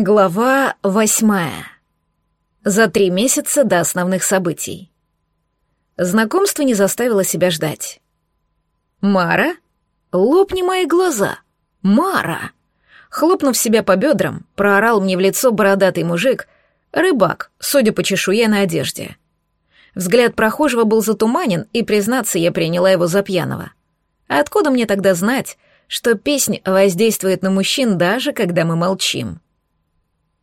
Глава восьмая. За три месяца до основных событий. Знакомство не заставило себя ждать. «Мара? Лопни мои глаза! Мара!» Хлопнув себя по бедрам, проорал мне в лицо бородатый мужик, рыбак, судя по чешуе на одежде. Взгляд прохожего был затуманен, и, признаться, я приняла его за пьяного. Откуда мне тогда знать, что песня воздействует на мужчин даже когда мы молчим?»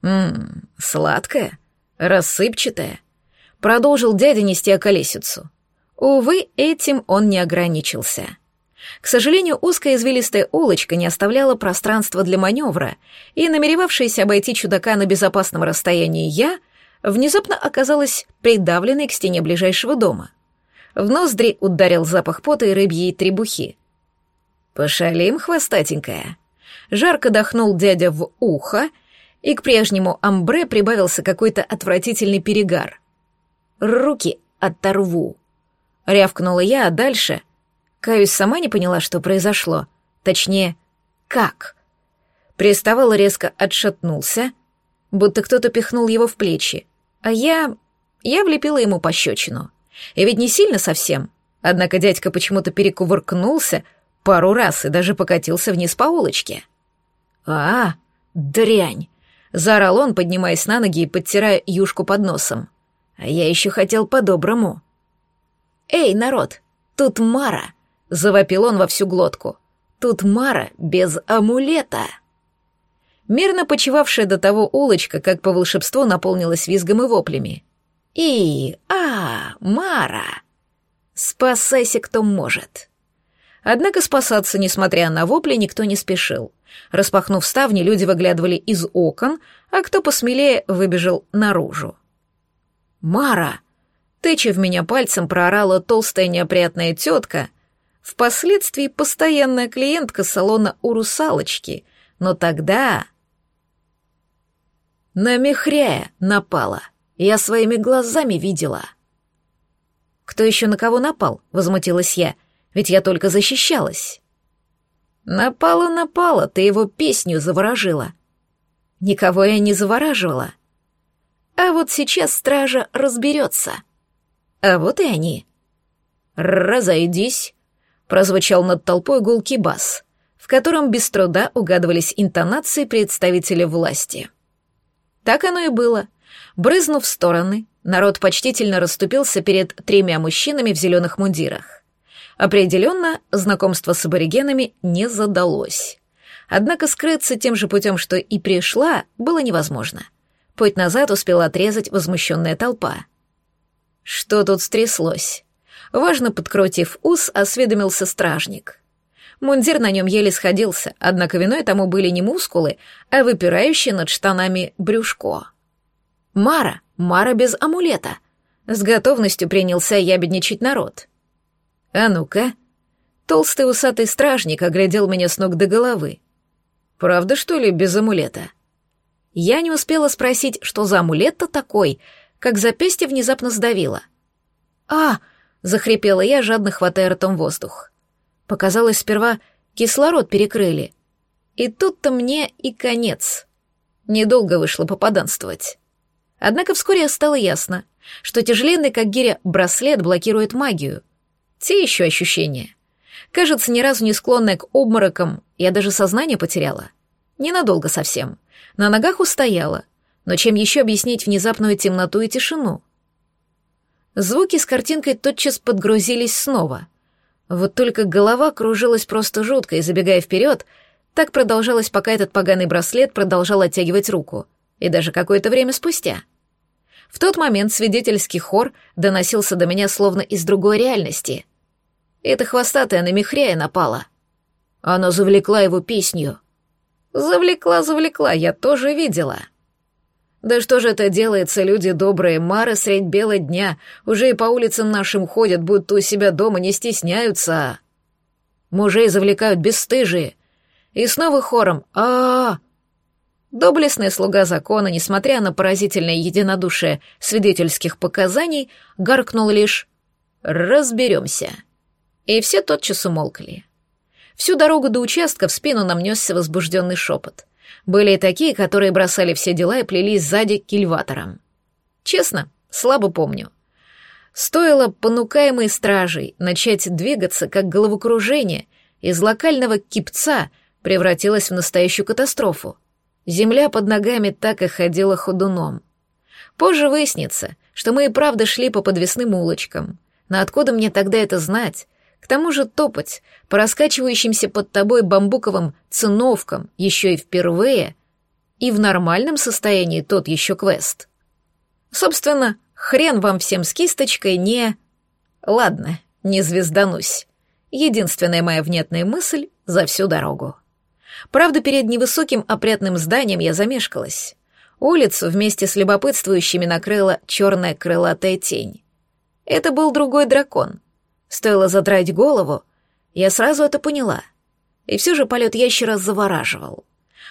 «Ммм, сладкая, рассыпчатая», — продолжил дядя нести околесицу. Увы, этим он не ограничился. К сожалению, узкая извилистая улочка не оставляла пространства для маневра, и намеревавшаяся обойти чудака на безопасном расстоянии я внезапно оказалась придавленной к стене ближайшего дома. В ноздри ударил запах пота и рыбьей требухи. «Пошалим, хвостатенькая!» Жарко дохнул дядя в ухо — и к прежнему амбре прибавился какой-то отвратительный перегар. «Руки оторву!» — рявкнула я, а дальше... Каюсь, сама не поняла, что произошло. Точнее, как. Приставал резко отшатнулся, будто кто-то пихнул его в плечи, а я... я влепила ему пощечину. И ведь не сильно совсем, однако дядька почему-то перекувыркнулся пару раз и даже покатился вниз по улочке. «А, дрянь!» Заорал он, поднимаясь на ноги и подтирая юшку под носом. А я еще хотел по-доброму. «Эй, народ, тут Мара!» — завопил он во всю глотку. «Тут Мара без амулета!» Мирно почевавшая до того улочка, как по волшебству, наполнилась визгом и воплями. «И, а, Мара! Спасайся, кто может!» Однако спасаться, несмотря на вопли, никто не спешил. Распахнув ставни, люди выглядывали из окон, а кто посмелее выбежал наружу. «Мара!» Тыча в меня пальцем проорала толстая неопрятная тетка, впоследствии постоянная клиентка салона у русалочки, но тогда... На мехряя напала, я своими глазами видела. «Кто еще на кого напал?» — возмутилась я, ведь я только защищалась. «Напала, напала, ты его песню заворожила». «Никого я не завораживала». «А вот сейчас стража разберется». «А вот и они». «Разойдись», — прозвучал над толпой гулкий бас, в котором без труда угадывались интонации представителя власти. Так оно и было. Брызнув в стороны, народ почтительно расступился перед тремя мужчинами в зеленых мундирах. Определенно, знакомство с аборигенами не задалось. Однако скрыться тем же путем, что и пришла, было невозможно. Путь назад успела отрезать возмущенная толпа. Что тут стряслось? Важно подкрутив ус, осведомился стражник. Мундир на нем еле сходился, однако виной тому были не мускулы, а выпирающие над штанами брюшко. «Мара! Мара без амулета!» С готовностью принялся ябедничать народ — «А ну-ка!» Толстый усатый стражник оглядел меня с ног до головы. «Правда, что ли, без амулета?» Я не успела спросить, что за амулет-то такой, как запястье внезапно сдавило. «А!» — захрипела я, жадно хватая ртом воздух. Показалось, сперва кислород перекрыли. И тут-то мне и конец. Недолго вышло попаданствовать. Однако вскоре стало ясно, что тяжеленный, как гиря, браслет блокирует магию — те еще ощущения. Кажется, ни разу не склонная к обморокам, я даже сознание потеряла. Ненадолго совсем. На ногах устояла. Но чем еще объяснить внезапную темноту и тишину? Звуки с картинкой тотчас подгрузились снова. Вот только голова кружилась просто жутко, и забегая вперед, так продолжалось, пока этот поганый браслет продолжал оттягивать руку. И даже какое-то время спустя. В тот момент свидетельский хор доносился до меня словно из другой реальности — эта хвостатая на Михрея напала. Она завлекла его песню. Завлекла, завлекла, я тоже видела. Да что же это делается, люди добрые, Мары средь бела дня, уже и по улицам нашим ходят, будто у себя дома не стесняются. Мужей завлекают бесстыжие. И снова хором а, -а, -а Доблестный слуга закона, несмотря на поразительное единодушие свидетельских показаний, гаркнул лишь «Разберемся». И все тотчас умолкли. Всю дорогу до участка в спину нам несся возбужденный шепот. Были и такие, которые бросали все дела и плелись сзади к кильваторам. Честно, слабо помню. Стоило понукаемой стражей начать двигаться, как головокружение из локального кипца превратилось в настоящую катастрофу. Земля под ногами так и ходила ходуном. Позже выяснится, что мы и правда шли по подвесным улочкам. Но откуда мне тогда это знать? К тому же топать по раскачивающимся под тобой бамбуковым циновкам еще и впервые, и в нормальном состоянии тот еще квест. Собственно, хрен вам всем с кисточкой не... Ладно, не звезданусь. Единственная моя внятная мысль за всю дорогу. Правда, перед невысоким опрятным зданием я замешкалась. Улицу вместе с любопытствующими накрыла черная крылатая тень. Это был другой дракон, Стоило задрать голову, я сразу это поняла. И все же полет ящера завораживал.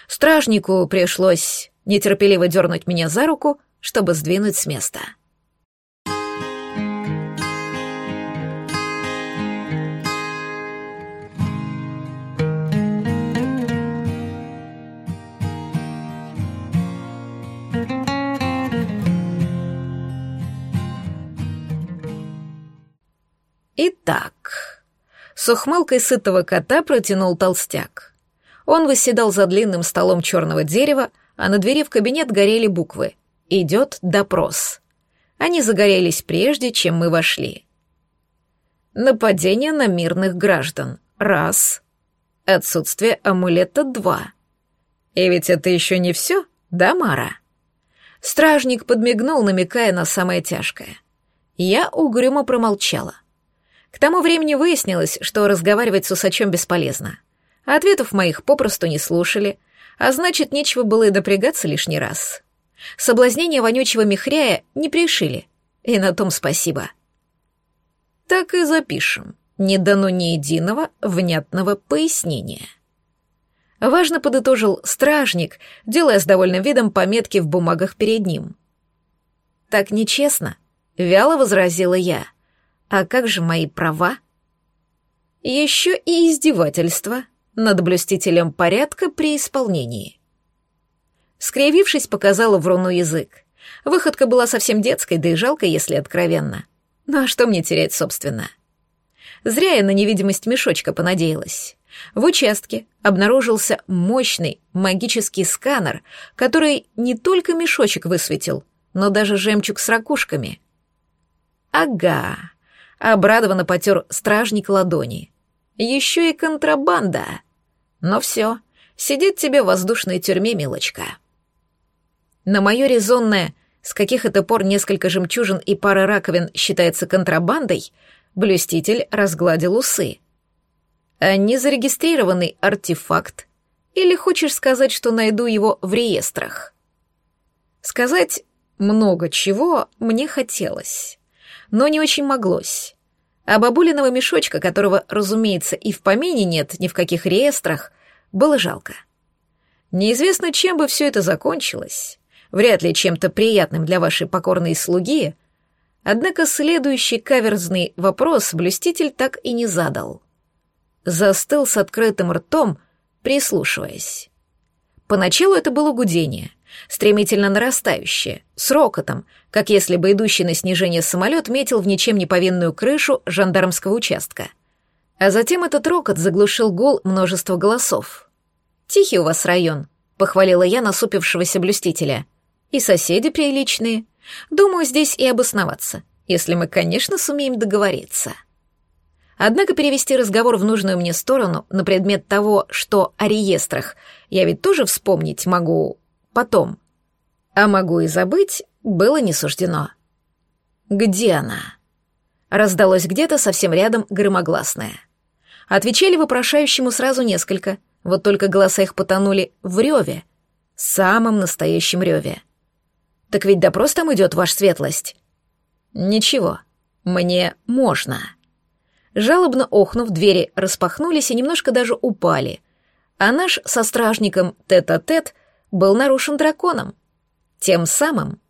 Стражнику пришлось нетерпеливо дернуть меня за руку, чтобы сдвинуть с места. Итак, с ухмылкой сытого кота протянул толстяк. Он восседал за длинным столом черного дерева, а на двери в кабинет горели буквы «Идет допрос». Они загорелись прежде, чем мы вошли. Нападение на мирных граждан. Раз. Отсутствие амулета. Два. И ведь это еще не все, да, Мара? Стражник подмигнул, намекая на самое тяжкое. Я угрюмо промолчала. К тому времени выяснилось, что разговаривать с усачом бесполезно. Ответов моих попросту не слушали, а значит, нечего было и напрягаться лишний раз. Соблазнение вонючего михряя не пришили, и на том спасибо. Так и запишем. Не дано ни единого внятного пояснения. Важно подытожил стражник, делая с довольным видом пометки в бумагах перед ним. «Так нечестно», — вяло возразила я. А как же мои права? Еще и издевательство над блюстителем порядка при исполнении. Скривившись, показала вруну язык. Выходка была совсем детской, да и жалко, если откровенно. Ну а что мне терять, собственно? Зря я на невидимость мешочка понадеялась. В участке обнаружился мощный магический сканер, который не только мешочек высветил, но даже жемчуг с ракушками. Ага, Обрадованно потер стражник ладони. Еще и контрабанда. Но все, сидит тебе в воздушной тюрьме, милочка. На мое резонное, с каких это пор несколько жемчужин и пара раковин считается контрабандой, блюститель разгладил усы. А незарегистрированный артефакт? Или хочешь сказать, что найду его в реестрах? Сказать много чего мне хотелось но не очень моглось. А бабулиного мешочка, которого, разумеется, и в помине нет ни в каких реестрах, было жалко. Неизвестно, чем бы все это закончилось, вряд ли чем-то приятным для вашей покорной слуги, однако следующий каверзный вопрос блюститель так и не задал. Застыл с открытым ртом, прислушиваясь. Поначалу это было гудение — стремительно нарастающее, с рокотом, как если бы идущий на снижение самолет метил в ничем не повинную крышу жандармского участка. А затем этот рокот заглушил гул множества голосов. «Тихий у вас район», — похвалила я насупившегося блюстителя. «И соседи приличные. Думаю, здесь и обосноваться, если мы, конечно, сумеем договориться». Однако перевести разговор в нужную мне сторону на предмет того, что о реестрах я ведь тоже вспомнить могу потом. А могу и забыть, было не суждено. «Где она?» Раздалось где-то совсем рядом громогласное. Отвечали вопрошающему сразу несколько, вот только голоса их потонули в реве, самом настоящем реве. «Так ведь допрос там идет, ваша светлость?» «Ничего, мне можно». Жалобно охнув, двери распахнулись и немножко даже упали, а наш со стражником тет-а-тет -тет был нарушен драконом. Тем самым